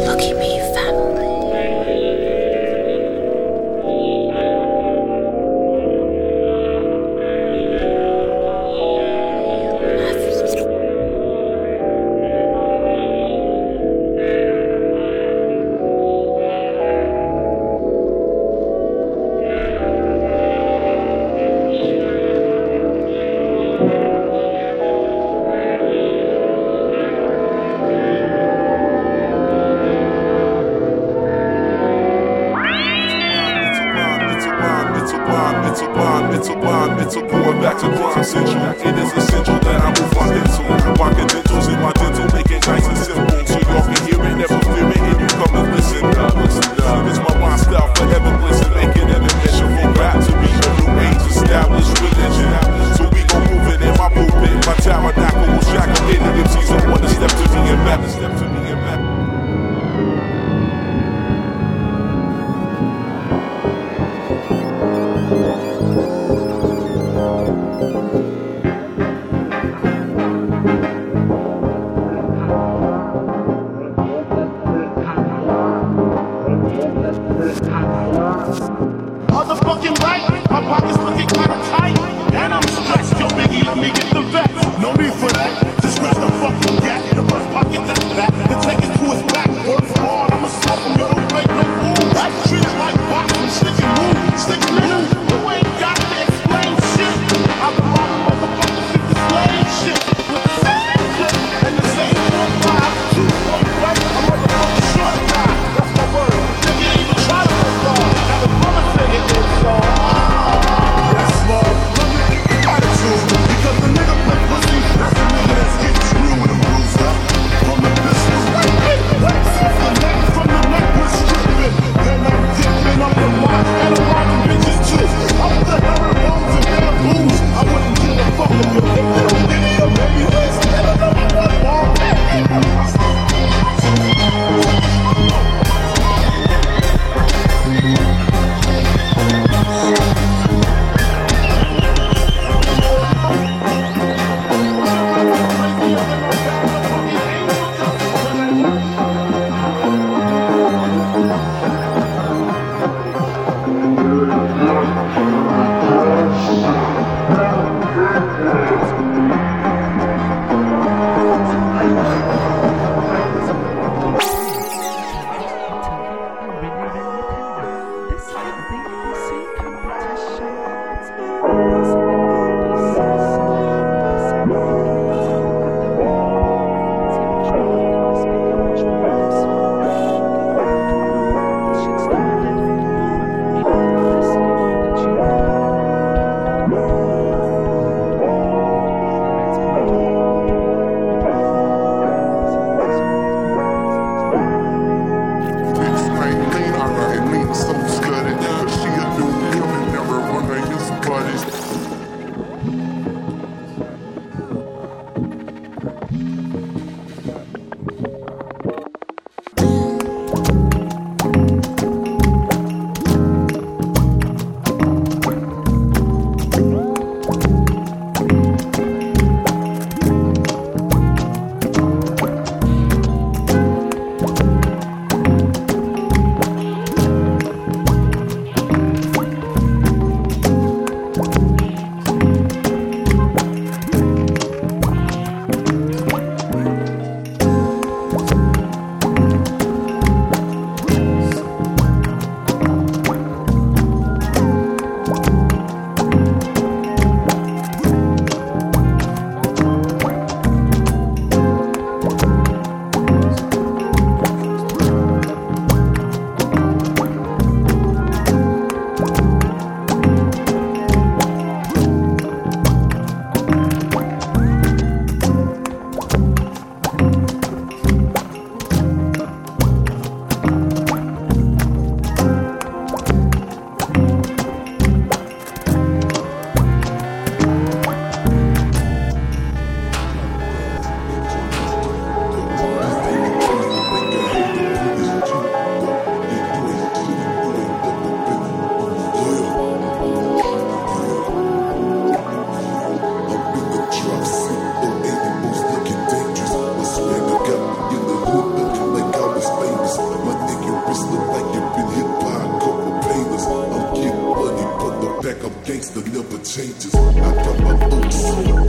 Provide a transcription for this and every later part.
Look at Now This look like you've been hit by a couple painters. I'm getting money, but the back of gangster never changes. I got my own soul.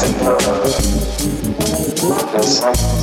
Kill you.